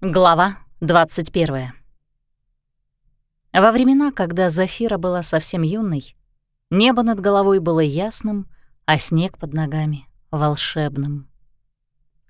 Глава 21. Во времена, когда Зафира была совсем юной, небо над головой было ясным, а снег под ногами — волшебным.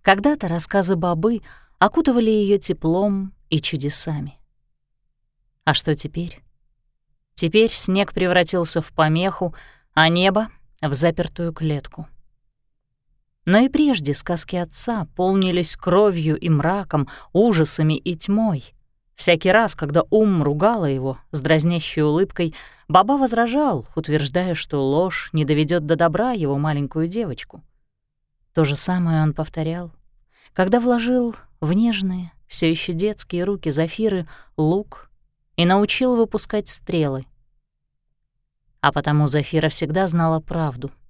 Когда-то рассказы бабы окутывали ее теплом и чудесами. А что теперь? Теперь снег превратился в помеху, а небо — в запертую клетку. Но и прежде сказки отца полнились кровью и мраком, ужасами и тьмой. Всякий раз, когда ум ругала его с дразнящей улыбкой, Баба возражал, утверждая, что ложь не доведет до добра его маленькую девочку. То же самое он повторял, когда вложил в нежные, все еще детские руки Зафиры лук и научил выпускать стрелы. А потому Зафира всегда знала правду —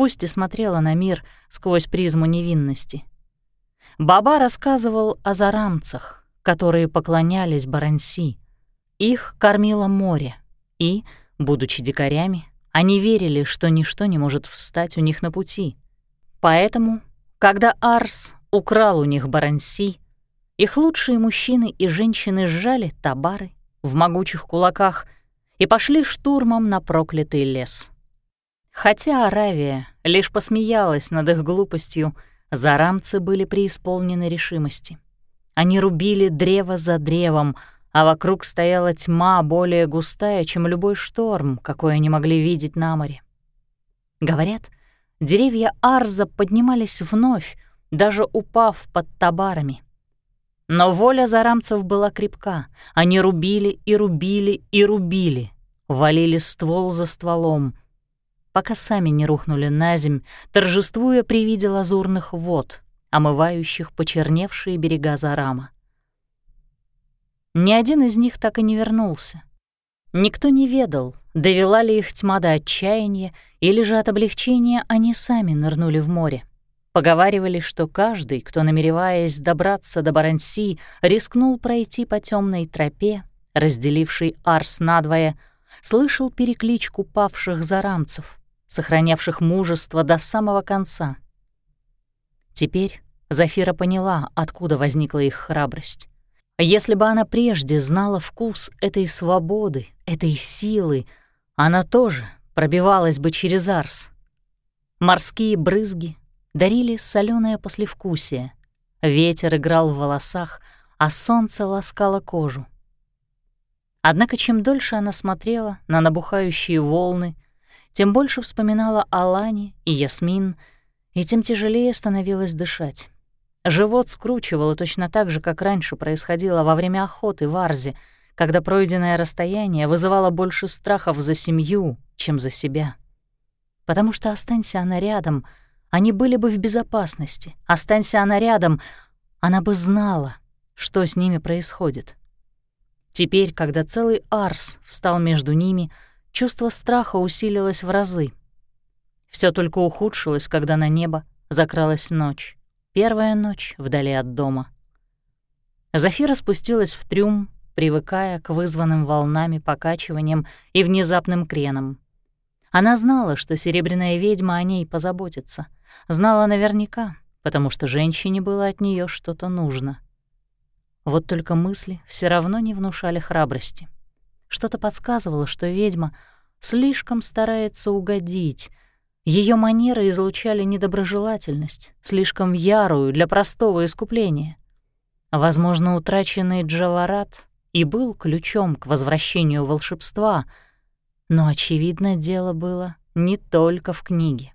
пусть и смотрела на мир сквозь призму невинности. Баба рассказывал о зарамцах, которые поклонялись Баранси. Их кормило море, и, будучи дикарями, они верили, что ничто не может встать у них на пути. Поэтому, когда Арс украл у них Баранси, их лучшие мужчины и женщины сжали табары в могучих кулаках и пошли штурмом на проклятый лес. Хотя Аравия лишь посмеялась над их глупостью, зарамцы были преисполнены решимости. Они рубили древо за древом, а вокруг стояла тьма более густая, чем любой шторм, какой они могли видеть на море. Говорят, деревья Арза поднимались вновь, даже упав под табарами. Но воля зарамцев была крепка. Они рубили и рубили и рубили, валили ствол за стволом — пока сами не рухнули на земь, торжествуя при виде лазурных вод, омывающих почерневшие берега Зарама. Ни один из них так и не вернулся. Никто не ведал, довела ли их тьма до отчаяния, или же от облегчения они сами нырнули в море. Поговаривали, что каждый, кто, намереваясь добраться до Баранси, рискнул пройти по темной тропе, разделившей Арс надвое, слышал перекличку павших зарамцев, сохранявших мужество до самого конца. Теперь Зафира поняла, откуда возникла их храбрость. Если бы она прежде знала вкус этой свободы, этой силы, она тоже пробивалась бы через Арс. Морские брызги дарили соленое послевкусие, ветер играл в волосах, а солнце ласкало кожу. Однако чем дольше она смотрела на набухающие волны, тем больше вспоминала Алани и Ясмин, и тем тяжелее становилось дышать. Живот скручивало точно так же, как раньше происходило во время охоты в Арзе, когда пройденное расстояние вызывало больше страхов за семью, чем за себя. Потому что останься она рядом, они были бы в безопасности. Останься она рядом, она бы знала, что с ними происходит. Теперь, когда целый Арс встал между ними — Чувство страха усилилось в разы. Все только ухудшилось, когда на небо закралась ночь. Первая ночь вдали от дома. Зафира спустилась в трюм, привыкая к вызванным волнами, покачиваниям и внезапным кренам. Она знала, что серебряная ведьма о ней позаботится. Знала наверняка, потому что женщине было от нее что-то нужно. Вот только мысли все равно не внушали храбрости. Что-то подсказывало, что ведьма слишком старается угодить. Ее манеры излучали недоброжелательность, слишком ярую для простого искупления. Возможно, утраченный Джаварат и был ключом к возвращению волшебства, но, очевидно, дело было не только в книге.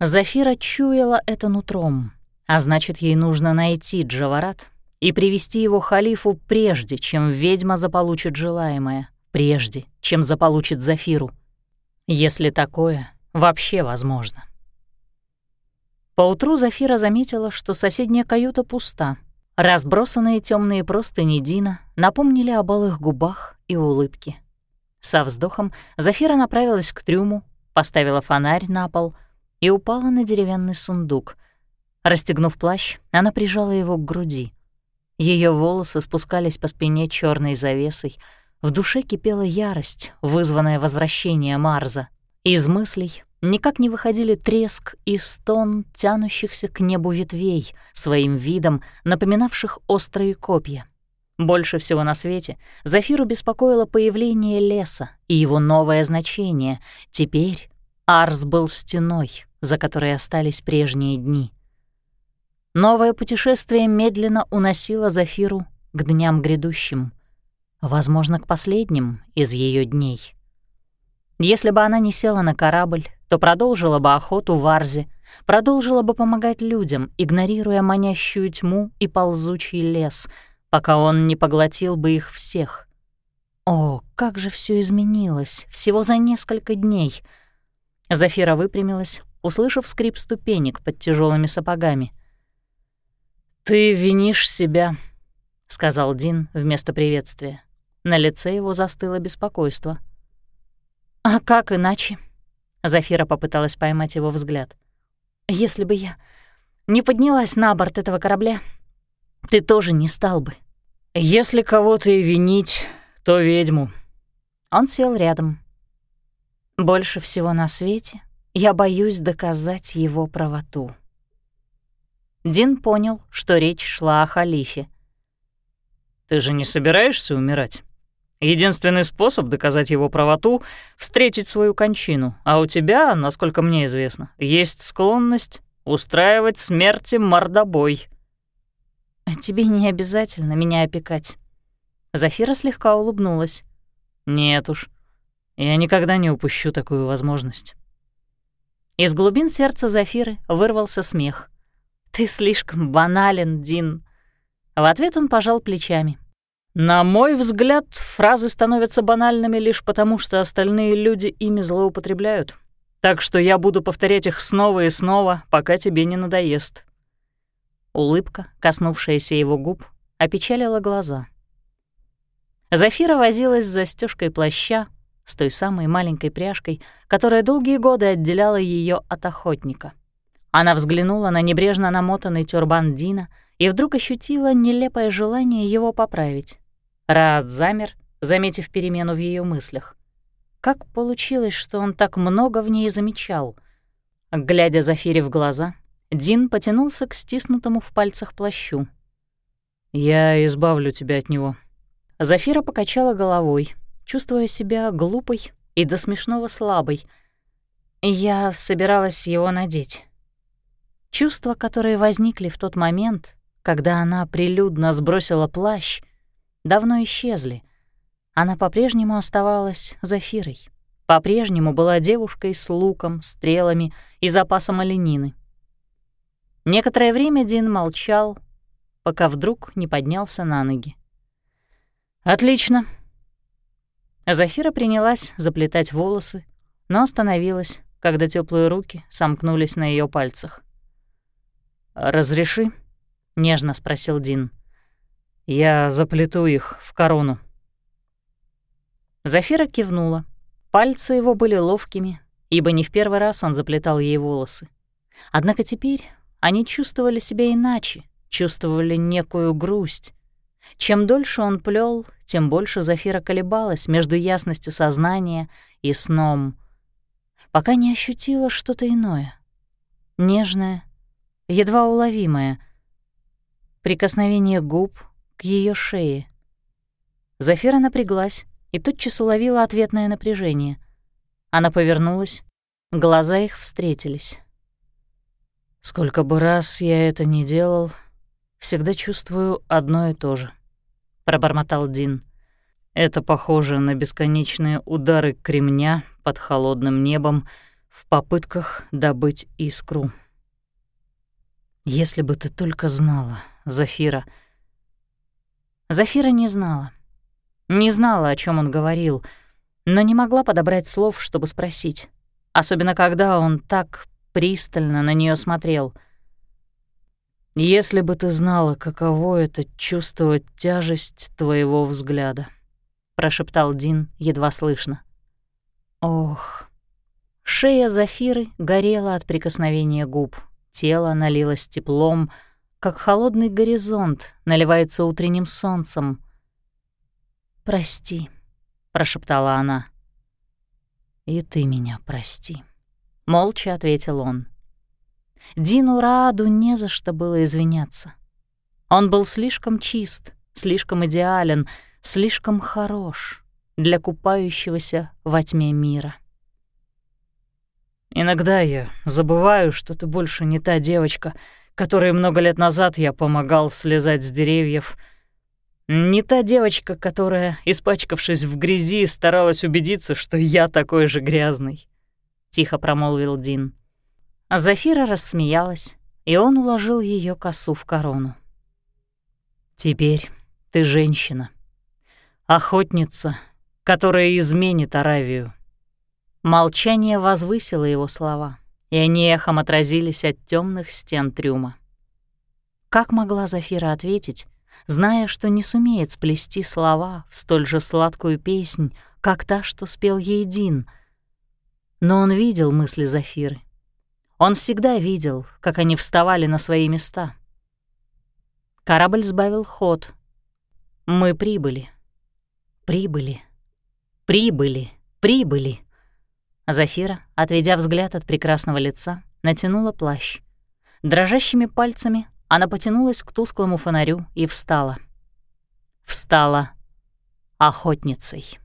Зафира чуяла это нутром, а значит, ей нужно найти Джаварат и привести его халифу прежде, чем ведьма заполучит желаемое, прежде, чем заполучит Зафиру, если такое вообще возможно. Поутру Зафира заметила, что соседняя каюта пуста. Разбросанные темные простыни Дина напомнили о балых губах и улыбке. Со вздохом Зафира направилась к трюму, поставила фонарь на пол и упала на деревянный сундук. Расстегнув плащ, она прижала его к груди. Ее волосы спускались по спине черной завесой. В душе кипела ярость, вызванная возвращением Марза. Из мыслей никак не выходили треск и стон тянущихся к небу ветвей, своим видом напоминавших острые копья. Больше всего на свете Зафиру беспокоило появление леса и его новое значение. Теперь Арс был стеной, за которой остались прежние дни. Новое путешествие медленно уносило Зафиру к дням грядущим, возможно, к последним из ее дней. Если бы она не села на корабль, то продолжила бы охоту в Арзе, продолжила бы помогать людям, игнорируя манящую тьму и ползучий лес, пока он не поглотил бы их всех. О, как же все изменилось всего за несколько дней. Зафира выпрямилась, услышав скрип ступенек под тяжелыми сапогами. «Ты винишь себя», — сказал Дин вместо приветствия. На лице его застыло беспокойство. «А как иначе?» Зафира попыталась поймать его взгляд. «Если бы я не поднялась на борт этого корабля, ты тоже не стал бы». «Если кого-то и винить, то ведьму». Он сел рядом. «Больше всего на свете я боюсь доказать его правоту». Дин понял, что речь шла о халифе. «Ты же не собираешься умирать?» Единственный способ доказать его правоту — встретить свою кончину, а у тебя, насколько мне известно, есть склонность устраивать смерти мордобой. «Тебе не обязательно меня опекать». Зафира слегка улыбнулась. «Нет уж, я никогда не упущу такую возможность». Из глубин сердца Зафиры вырвался смех. «Ты слишком банален, Дин». В ответ он пожал плечами. На мой взгляд, фразы становятся банальными лишь потому, что остальные люди ими злоупотребляют. Так что я буду повторять их снова и снова, пока тебе не надоест. Улыбка, коснувшаяся его губ, опечалила глаза. Зафира возилась с застежкой плаща, с той самой маленькой пряжкой, которая долгие годы отделяла ее от охотника. Она взглянула на небрежно намотанный тюрбан Дина и вдруг ощутила нелепое желание его поправить. Раат замер, заметив перемену в ее мыслях. Как получилось, что он так много в ней замечал? Глядя Зафире в глаза, Дин потянулся к стиснутому в пальцах плащу. «Я избавлю тебя от него». Зафира покачала головой, чувствуя себя глупой и до смешного слабой. Я собиралась его надеть. Чувства, которые возникли в тот момент, когда она прилюдно сбросила плащ — давно исчезли. Она по-прежнему оставалась Зафирой. По-прежнему была девушкой с луком, стрелами и запасом оленины. Некоторое время Дин молчал, пока вдруг не поднялся на ноги. «Отлично». Зафира принялась заплетать волосы, но остановилась, когда теплые руки сомкнулись на ее пальцах. «Разреши?» — нежно спросил Дин. Я заплету их в корону. Зафира кивнула. Пальцы его были ловкими, ибо не в первый раз он заплетал ей волосы. Однако теперь они чувствовали себя иначе, чувствовали некую грусть. Чем дольше он плел, тем больше Зафира колебалась между ясностью сознания и сном, пока не ощутила что-то иное. Нежное, едва уловимое. Прикосновение губ, к ее шее. Зафира напряглась и тотчас уловила ответное напряжение. Она повернулась, глаза их встретились. «Сколько бы раз я это ни делал, всегда чувствую одно и то же», — пробормотал Дин. «Это похоже на бесконечные удары кремня под холодным небом в попытках добыть искру». «Если бы ты только знала, Зафира», — Зафира не знала. Не знала, о чем он говорил, но не могла подобрать слов, чтобы спросить. Особенно когда он так пристально на нее смотрел. «Если бы ты знала, каково это — чувствовать тяжесть твоего взгляда», — прошептал Дин едва слышно. Ох. Шея Зафиры горела от прикосновения губ, тело налилось теплом — как холодный горизонт наливается утренним солнцем. «Прости», — прошептала она. «И ты меня прости», — молча ответил он. Дину Рааду не за что было извиняться. Он был слишком чист, слишком идеален, слишком хорош для купающегося во тьме мира. «Иногда я забываю, что ты больше не та девочка, которой много лет назад я помогал слезать с деревьев. Не та девочка, которая, испачкавшись в грязи, старалась убедиться, что я такой же грязный», — тихо промолвил Дин. А Зафира рассмеялась, и он уложил ее косу в корону. «Теперь ты женщина, охотница, которая изменит Аравию». Молчание возвысило его слова, и они эхом отразились от темных стен трюма. Как могла Зафира ответить, зная, что не сумеет сплести слова в столь же сладкую песнь, как та, что спел ей Дин? Но он видел мысли Зафиры он всегда видел, как они вставали на свои места. Корабль сбавил ход. Мы прибыли. Прибыли. Прибыли. Прибыли. Зафира, отведя взгляд от прекрасного лица, натянула плащ. Дрожащими пальцами она потянулась к тусклому фонарю и встала. Встала охотницей.